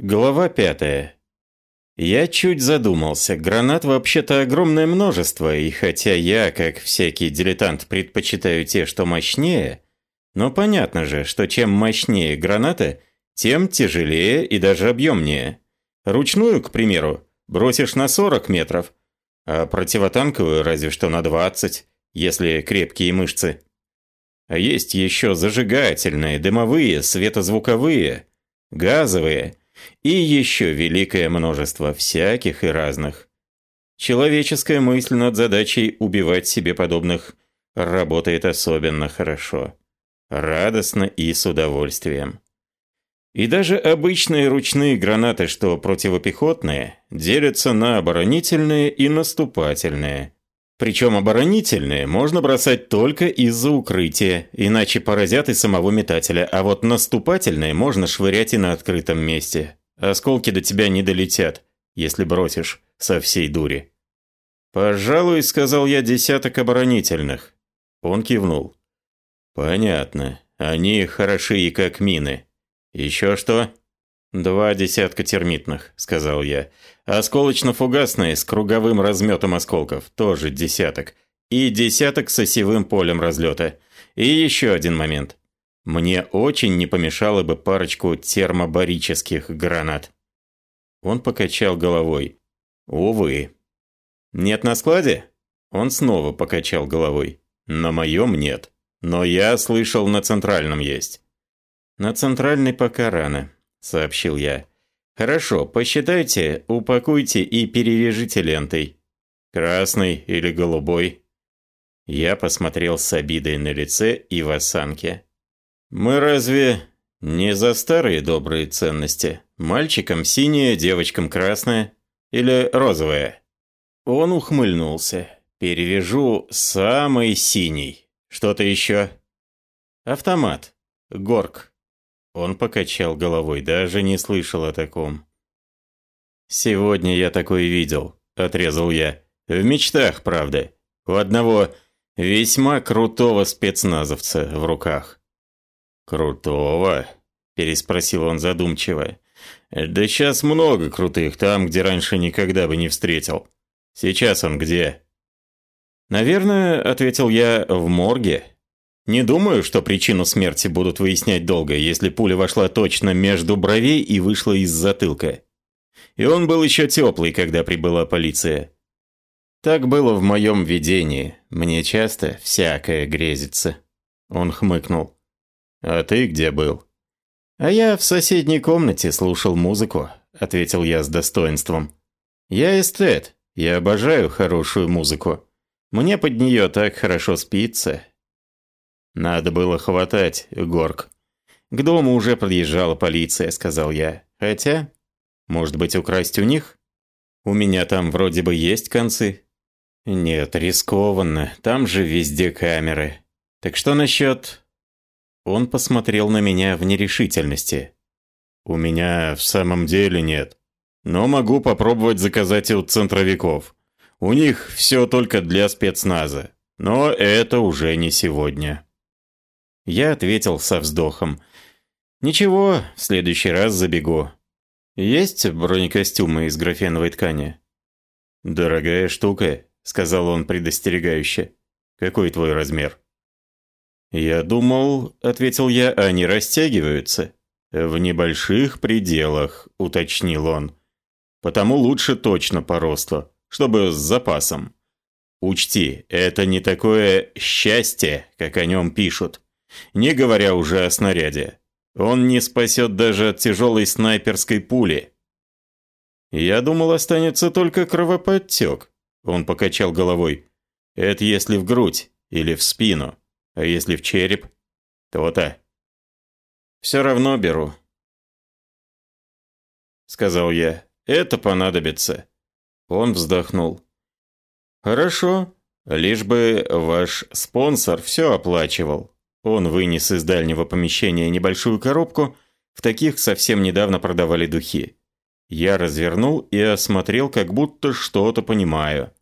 Глава пятая. Я чуть задумался. Гранат вообще-то огромное множество, и хотя я, как всякий дилетант, предпочитаю те, что мощнее, но понятно же, что чем мощнее граната, тем тяжелее и даже объемнее. Ручную, к примеру, бросишь на 40 метров, а противотанковую разве что на 20, если крепкие мышцы. А есть еще зажигательные, дымовые, светозвуковые, газовые – и еще великое множество всяких и разных. Человеческая мысль над задачей убивать себе подобных работает особенно хорошо, радостно и с удовольствием. И даже обычные ручные гранаты, что противопехотные, делятся на оборонительные и наступательные. Причем оборонительные можно бросать только из-за укрытия, иначе поразят и самого метателя, а вот наступательные можно швырять и на открытом месте. Осколки до тебя не долетят, если бросишь со всей дури. «Пожалуй», — сказал я, — «десяток оборонительных». Он кивнул. «Понятно. Они хороши и как мины. Еще что?» «Два десятка термитных», — сказал я. «Осколочно-фугасные с круговым разметом осколков, тоже десяток. И десяток с осевым полем разлета. И еще один момент. Мне очень не помешало бы парочку термобарических гранат». Он покачал головой. «Увы». «Нет на складе?» Он снова покачал головой. «На моем нет. Но я слышал, на центральном есть». «На центральной пока рано», – сообщил я. «Хорошо, посчитайте, упакуйте и перевяжите лентой. Красный или голубой?» Я посмотрел с обидой на лице и в осанке. «Мы разве не за старые добрые ценности? Мальчикам синее, девочкам красное или розовое?» Он ухмыльнулся. «Перевяжу самый синий. Что-то еще?» «Автомат. Горк». Он покачал головой, даже не слышал о таком. «Сегодня я такой видел», – отрезал я. «В мечтах, правда. У одного весьма крутого спецназовца в руках». «Крутого?» – переспросил он задумчиво. «Да сейчас много крутых, там, где раньше никогда бы не встретил. Сейчас он где?» «Наверное, — ответил я, — в морге. Не думаю, что причину смерти будут выяснять долго, если пуля вошла точно между бровей и вышла из затылка. И он был еще теплый, когда прибыла полиция. Так было в моем видении. Мне часто всякое грезится. Он хмыкнул. «А ты где был?» «А я в соседней комнате слушал музыку», — ответил я с достоинством. «Я эстет. Я обожаю хорошую музыку. Мне под нее так хорошо спится, надо было хватать, Горк. К дому уже подъезжала полиция, сказал я. Хотя, может быть, украсть у них? У меня там вроде бы есть концы. Нет, рискованно. Там же везде камеры. Так что насчет... Он посмотрел на меня в нерешительности. У меня в самом деле нет. Но могу попробовать заказать у центровиков. У них все только для спецназа. Но это уже не сегодня. Я ответил со вздохом. «Ничего, в следующий раз забегу. Есть бронекостюмы из графеновой ткани?» «Дорогая штука», — сказал он предостерегающе. «Какой твой размер?» «Я думал», — ответил я, — «они растягиваются». «В небольших пределах», — уточнил он. «Потому лучше точно по росту, чтобы с запасом. Учти, это не такое счастье, как о нем пишут не говоря уже о снаряде. Он не спасет даже от тяжелой снайперской пули. Я думал, останется только кровоподтек. Он покачал головой. Это если в грудь или в спину. А если в череп? То-то. Все равно беру. Сказал я. Это понадобится. Он вздохнул. Хорошо. Лишь бы ваш спонсор все оплачивал. Он вынес из дальнего помещения небольшую коробку, в таких совсем недавно продавали духи. Я развернул и осмотрел, как будто что-то понимаю.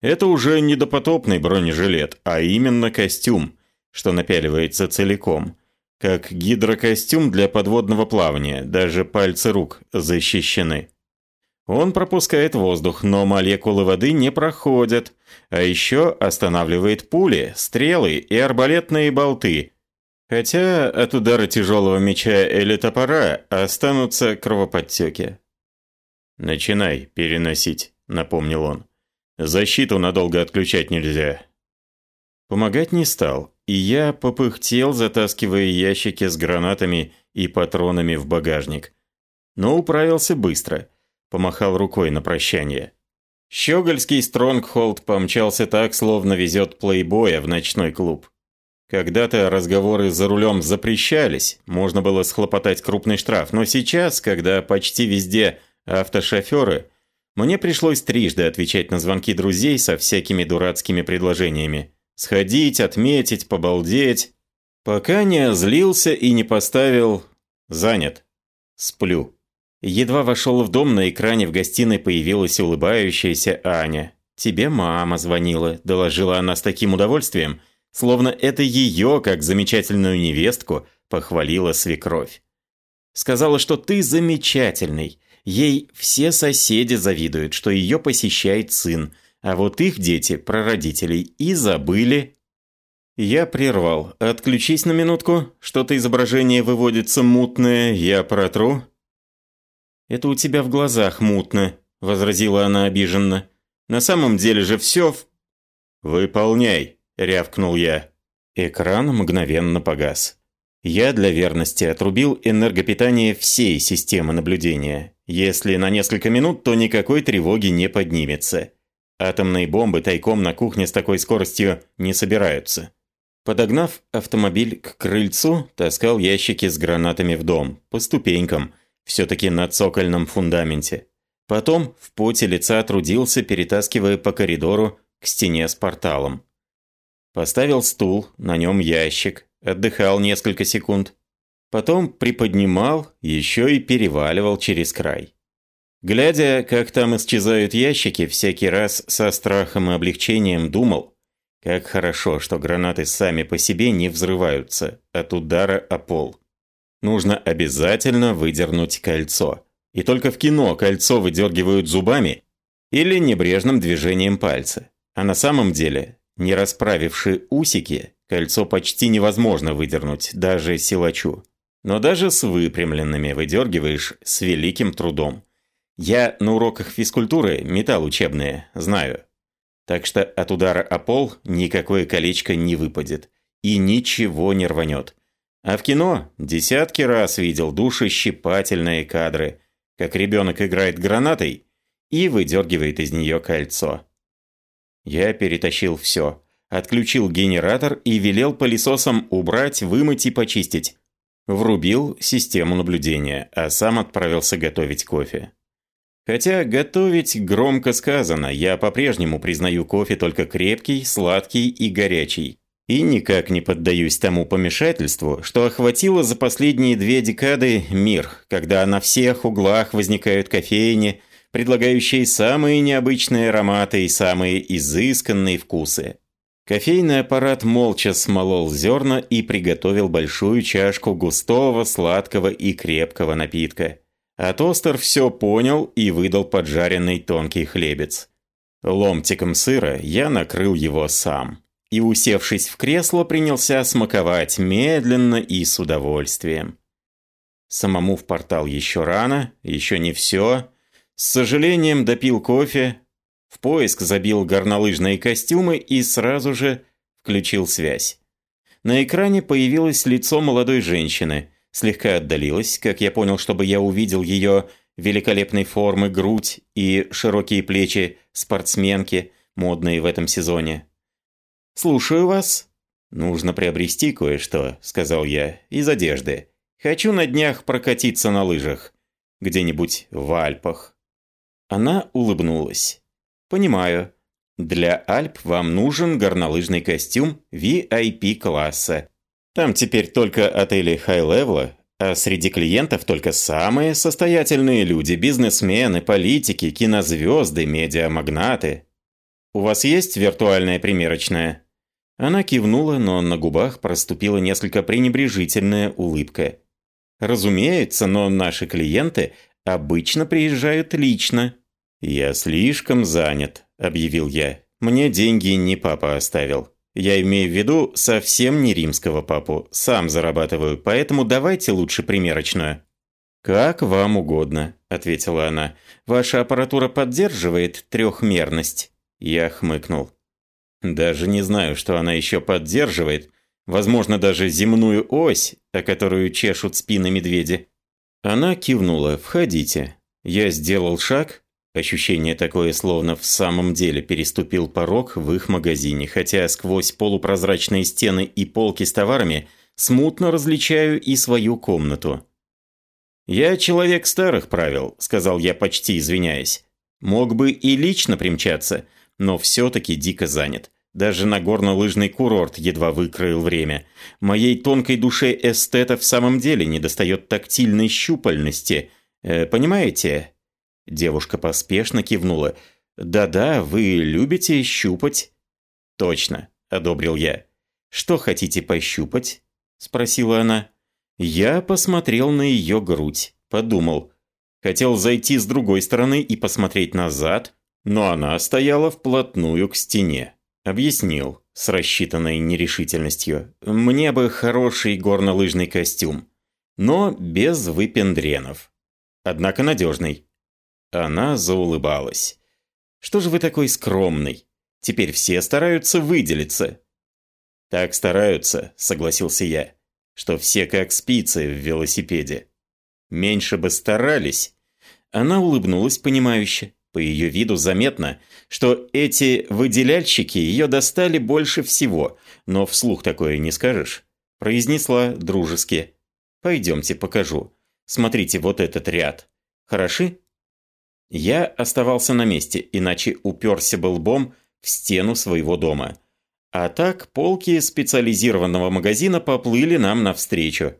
Это уже не допотопный бронежилет, а именно костюм, что напяливается целиком. как гидрокостюм для подводного плавания, даже пальцы рук защищены. Он пропускает воздух, но молекулы воды не проходят, а еще останавливает пули, стрелы и арбалетные болты, хотя от удара тяжелого меча или топора останутся кровоподтеки. «Начинай переносить», — напомнил он. «Защиту надолго отключать нельзя». Помогать не стал, и я попыхтел, затаскивая ящики с гранатами и патронами в багажник. Но управился быстро, помахал рукой на прощание. Щегольский Стронгхолд помчался так, словно везет плейбоя в ночной клуб. Когда-то разговоры за рулем запрещались, можно было схлопотать крупный штраф, но сейчас, когда почти везде автошоферы, мне пришлось трижды отвечать на звонки друзей со всякими дурацкими предложениями. Сходить, отметить, побалдеть. Пока не озлился и не поставил «занят». Сплю. Едва вошел в дом, на экране в гостиной появилась улыбающаяся Аня. «Тебе мама звонила», – доложила она с таким удовольствием, словно это ее, как замечательную невестку, похвалила свекровь. Сказала, что ты замечательный. Ей все соседи завидуют, что ее посещает сын, а вот их дети про родителей и забыли. Я прервал. Отключись на минутку. Что-то изображение выводится мутное, я протру. Это у тебя в глазах мутно, возразила она обиженно. На самом деле же все в... Выполняй, рявкнул я. Экран мгновенно погас. Я для верности отрубил энергопитание всей системы наблюдения. Если на несколько минут, то никакой тревоги не поднимется. Атомные бомбы тайком на кухне с такой скоростью не собираются. Подогнав автомобиль к крыльцу, таскал ящики с гранатами в дом, по ступенькам, все-таки на цокольном фундаменте. Потом в поте лица трудился, перетаскивая по коридору к стене с порталом. Поставил стул, на нем ящик, отдыхал несколько секунд. Потом приподнимал, еще и переваливал через край. Глядя, как там исчезают ящики, всякий раз со страхом и облегчением думал, как хорошо, что гранаты сами по себе не взрываются от удара о пол. Нужно обязательно выдернуть кольцо. И только в кино кольцо выдергивают зубами или небрежным движением пальца. А на самом деле, не расправивши усики, кольцо почти невозможно выдернуть, даже силачу. Но даже с выпрямленными выдергиваешь с великим трудом. Я на уроках физкультуры металл учебные, знаю. Так что от удара о пол никакое колечко не выпадет. И ничего не рванет. А в кино десятки раз видел душещипательные кадры, как ребенок играет гранатой и выдергивает из нее кольцо. Я перетащил все. Отключил генератор и велел пылесосом убрать, вымыть и почистить. Врубил систему наблюдения, а сам отправился готовить кофе. Хотя готовить громко сказано, я по-прежнему признаю кофе только крепкий, сладкий и горячий. И никак не поддаюсь тому помешательству, что охватило за последние две декады мир, когда на всех углах возникают кофейни, предлагающие самые необычные ароматы и самые изысканные вкусы. Кофейный аппарат молча смолол зерна и приготовил большую чашку густого, сладкого и крепкого напитка. А тостер все понял и выдал поджаренный тонкий хлебец. Ломтиком сыра я накрыл его сам. И, усевшись в кресло, принялся смаковать медленно и с удовольствием. Самому в портал еще рано, еще не все. С сожалением допил кофе, в поиск забил горнолыжные костюмы и сразу же включил связь. На экране появилось лицо молодой женщины – слегка отдалилась, как я понял, чтобы я увидел ее великолепной формы грудь и широкие плечи спортсменки, модные в этом сезоне. «Слушаю вас». «Нужно приобрести кое-что», — сказал я, — «из одежды. Хочу на днях прокатиться на лыжах. Где-нибудь в Альпах». Она улыбнулась. «Понимаю. Для Альп вам нужен горнолыжный костюм VIP-класса там теперь только отели high-level а, а среди клиентов только самые состоятельные люди, бизнесмены, политики, кинозвезды, медиамагнаты. У вас есть виртуальная примерочная? Она кивнула, но на губах проступила несколько пренебрежительная улыбка. Разумеется, но наши клиенты обычно приезжают лично. «Я слишком занят», – объявил я. «Мне деньги не папа оставил. Я имею в виду совсем не римского папу. Сам зарабатываю, поэтому давайте лучше примерочную». «Как вам угодно», – ответила она. «Ваша аппаратура поддерживает трехмерность?» Я хмыкнул. «Даже не знаю, что она еще поддерживает. Возможно, даже земную ось, о которую чешут спины медведи». Она кивнула. «Входите». Я сделал шаг. Ощущение такое, словно в самом деле переступил порог в их магазине, хотя сквозь полупрозрачные стены и полки с товарами смутно различаю и свою комнату. «Я человек старых правил», – сказал я, почти извиняясь. «Мог бы и лично примчаться, но все-таки дико занят. Даже на горнолыжный курорт едва выкроил время. Моей тонкой душе эстета в самом деле недостает тактильной щупальности. Э, понимаете?» Девушка поспешно кивнула. «Да-да, вы любите щупать?» «Точно», – одобрил я. «Что хотите пощупать?» – спросила она. Я посмотрел на ее грудь, подумал. Хотел зайти с другой стороны и посмотреть назад, но она стояла вплотную к стене. Объяснил, с рассчитанной нерешительностью. Мне бы хороший горнолыжный костюм, но без выпендренов. Однако надежный. Она заулыбалась. «Что же вы такой скромный? Теперь все стараются выделиться». «Так стараются», — согласился я что все как спицы в велосипеде. Меньше бы старались. Она улыбнулась понимающе. По ее виду заметно, что эти выделяльщики ее достали больше всего, но вслух такое не скажешь. Произнесла дружески. «Пойдемте покажу. Смотрите вот этот ряд. Хороши?» Я оставался на месте, иначе уперся бы лбом в стену своего дома. А так полки специализированного магазина поплыли нам навстречу.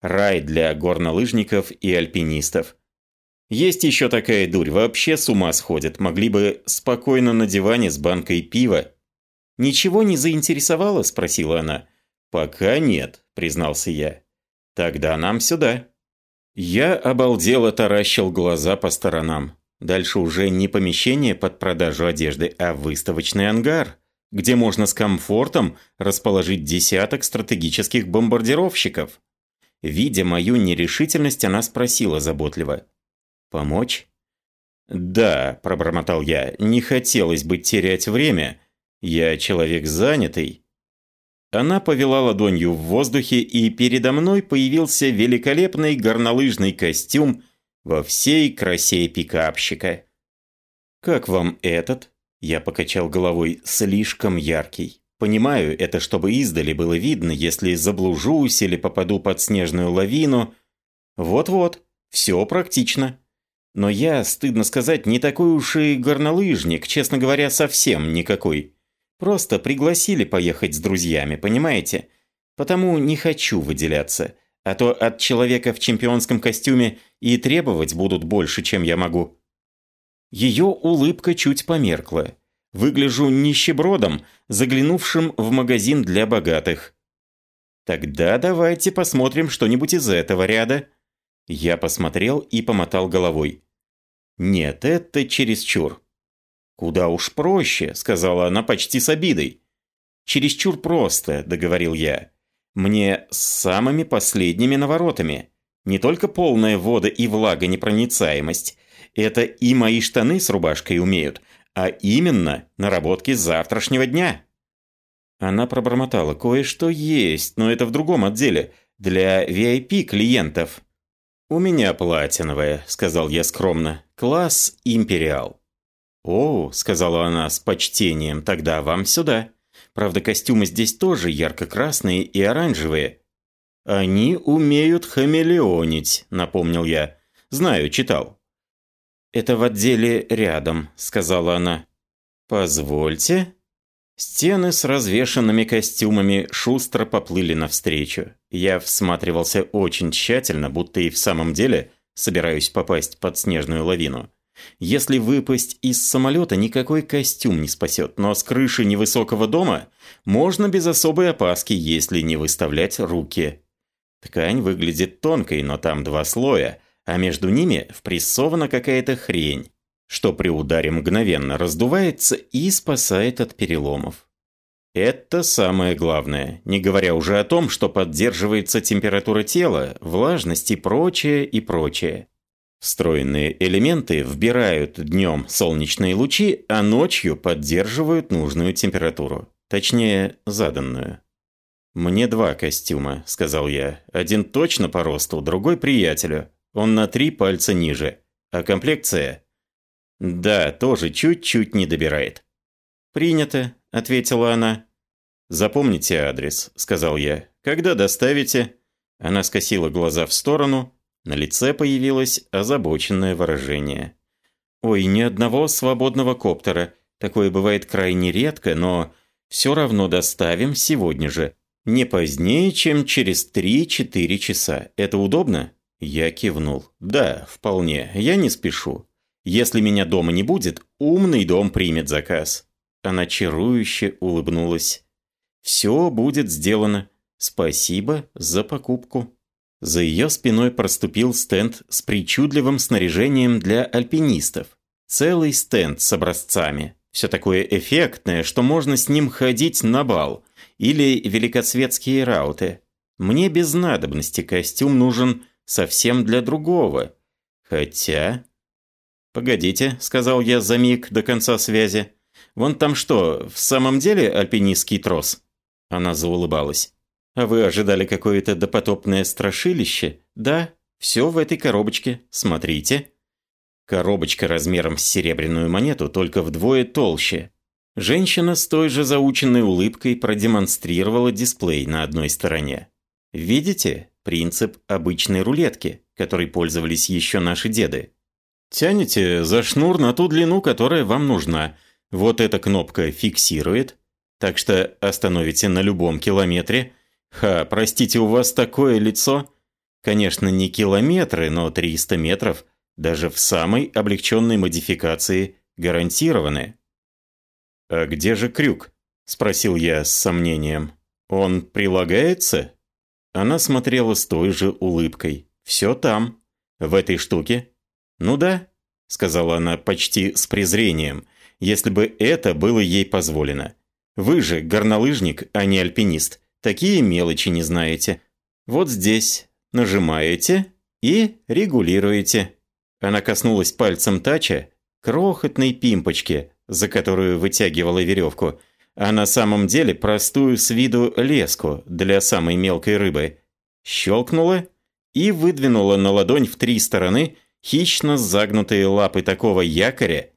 Рай для горнолыжников и альпинистов. Есть еще такая дурь, вообще с ума сходит. Могли бы спокойно на диване с банкой пива. «Ничего не заинтересовало?» – спросила она. «Пока нет», – признался я. «Тогда нам сюда». Я обалдело таращил глаза по сторонам. Дальше уже не помещение под продажу одежды, а выставочный ангар где можно с комфортом расположить десяток стратегических бомбардировщиков. Видя мою нерешительность, она спросила заботливо. «Помочь?» «Да», – пробормотал я, – «не хотелось бы терять время. Я человек занятый». Она повела ладонью в воздухе, и передо мной появился великолепный горнолыжный костюм во всей красе пикапщика. «Как вам этот?» Я покачал головой слишком яркий. Понимаю, это чтобы издали было видно, если заблужусь или попаду под снежную лавину. Вот-вот, все практично. Но я, стыдно сказать, не такой уж и горнолыжник, честно говоря, совсем никакой. Просто пригласили поехать с друзьями, понимаете? Потому не хочу выделяться. А то от человека в чемпионском костюме и требовать будут больше, чем я могу. Ее улыбка чуть померкла. Выгляжу нищебродом, заглянувшим в магазин для богатых. Тогда давайте посмотрим что-нибудь из этого ряда. Я посмотрел и помотал головой. Нет, это чересчур. Куда уж проще, сказала она почти с обидой. Чересчур просто, договорил я. Мне с самыми последними наворотами. Не только полная вода и влагонепроницаемость, это и мои штаны с рубашкой умеют, а именно наработки завтрашнего дня. Она пробормотала, кое-что есть, но это в другом отделе, для VIP-клиентов. «У меня платиновая», — сказал я скромно, — «класс Империал». «О», — сказала она с почтением, — «тогда вам сюда. Правда, костюмы здесь тоже ярко-красные и оранжевые». «Они умеют хамелеонить», — напомнил я. «Знаю, читал. «Это в отделе рядом», — сказала она. «Позвольте». Стены с развешанными костюмами шустро поплыли навстречу. Я всматривался очень тщательно, будто и в самом деле собираюсь попасть под снежную лавину. Если выпасть из самолета, никакой костюм не спасет, но с крыши невысокого дома можно без особой опаски, если не выставлять руки. Ткань выглядит тонкой, но там два слоя, а между ними впрессована какая-то хрень, что при ударе мгновенно раздувается и спасает от переломов. Это самое главное, не говоря уже о том, что поддерживается температура тела, влажность и прочее, и прочее. Встроенные элементы вбирают днем солнечные лучи, а ночью поддерживают нужную температуру. Точнее, заданную. «Мне два костюма», — сказал я. «Один точно по росту, другой приятелю. Он на три пальца ниже. А комплекция?» «Да, тоже чуть-чуть не добирает». «Принято», — ответила она. «Запомните адрес», — сказал я. «Когда доставите?» Она скосила глаза в сторону, на лице появилось озабоченное выражение. «Ой, ни одного свободного коптера. Такое бывает крайне редко, но все равно доставим сегодня же. Не позднее, чем через 3-4 часа. Это удобно?» Я кивнул. «Да, вполне. Я не спешу. Если меня дома не будет, умный дом примет заказ». Она чарующе улыбнулась. «Все будет сделано. Спасибо за покупку». За ее спиной проступил стенд с причудливым снаряжением для альпинистов. Целый стенд с образцами. Все такое эффектное, что можно с ним ходить на бал. Или великосветские рауты. Мне без надобности костюм нужен совсем для другого. Хотя... «Погодите», — сказал я за миг до конца связи. «Вон там что, в самом деле альпинистский трос?» Она заулыбалась. А вы ожидали какое-то допотопное страшилище? Да, все в этой коробочке. Смотрите. Коробочка размером с серебряную монету, только вдвое толще. Женщина с той же заученной улыбкой продемонстрировала дисплей на одной стороне. Видите? Принцип обычной рулетки, которой пользовались еще наши деды. Тянете за шнур на ту длину, которая вам нужна. Вот эта кнопка фиксирует. Так что остановите на любом километре – Ха, простите, у вас такое лицо? Конечно, не километры, но 300 метров, даже в самой облегченной модификации, гарантированы. «А где же крюк?» – спросил я с сомнением. «Он прилагается?» Она смотрела с той же улыбкой. «Все там, в этой штуке». «Ну да», – сказала она почти с презрением, «если бы это было ей позволено. Вы же горнолыжник, а не альпинист. Такие мелочи не знаете. Вот здесь нажимаете и регулируете. Она коснулась пальцем тача, крохотной пимпочки, за которую вытягивала веревку, а на самом деле простую с виду леску для самой мелкой рыбы. Щелкнула и выдвинула на ладонь в три стороны хищно загнутые лапы такого якоря,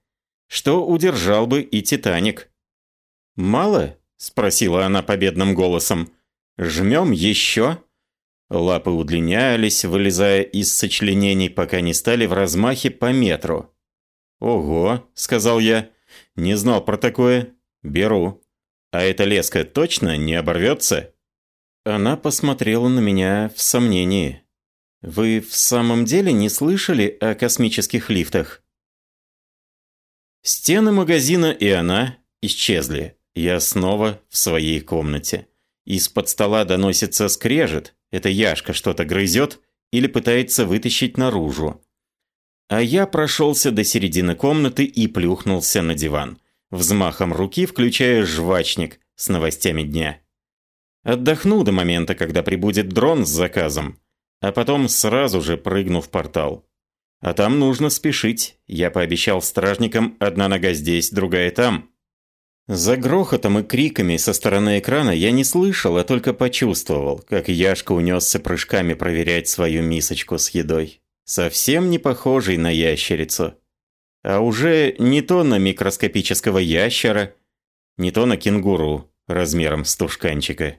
что удержал бы и «Титаник». «Мало?» – спросила она победным голосом. Жмем еще. Лапы удлинялись, вылезая из сочленений, пока не стали в размахе по метру. «Ого», — сказал я, — «не знал про такое. Беру. А эта леска точно не оборвется?» Она посмотрела на меня в сомнении. «Вы в самом деле не слышали о космических лифтах?» Стены магазина и она исчезли. Я снова в своей комнате. Из-под стола доносится скрежет. Это Яшка что-то грызет или пытается вытащить наружу. А я прошелся до середины комнаты и плюхнулся на диван, взмахом руки включая жвачник с новостями дня. Отдохну до момента, когда прибудет дрон с заказом, а потом сразу же прыгну в портал. А там нужно спешить. Я пообещал стражникам одна нога здесь, другая там. За грохотом и криками со стороны экрана я не слышал, а только почувствовал, как Яшка унесся прыжками проверять свою мисочку с едой. Совсем не похожий на ящерицу. А уже не то на микроскопического ящера, не то на кенгуру размером с тушканчика.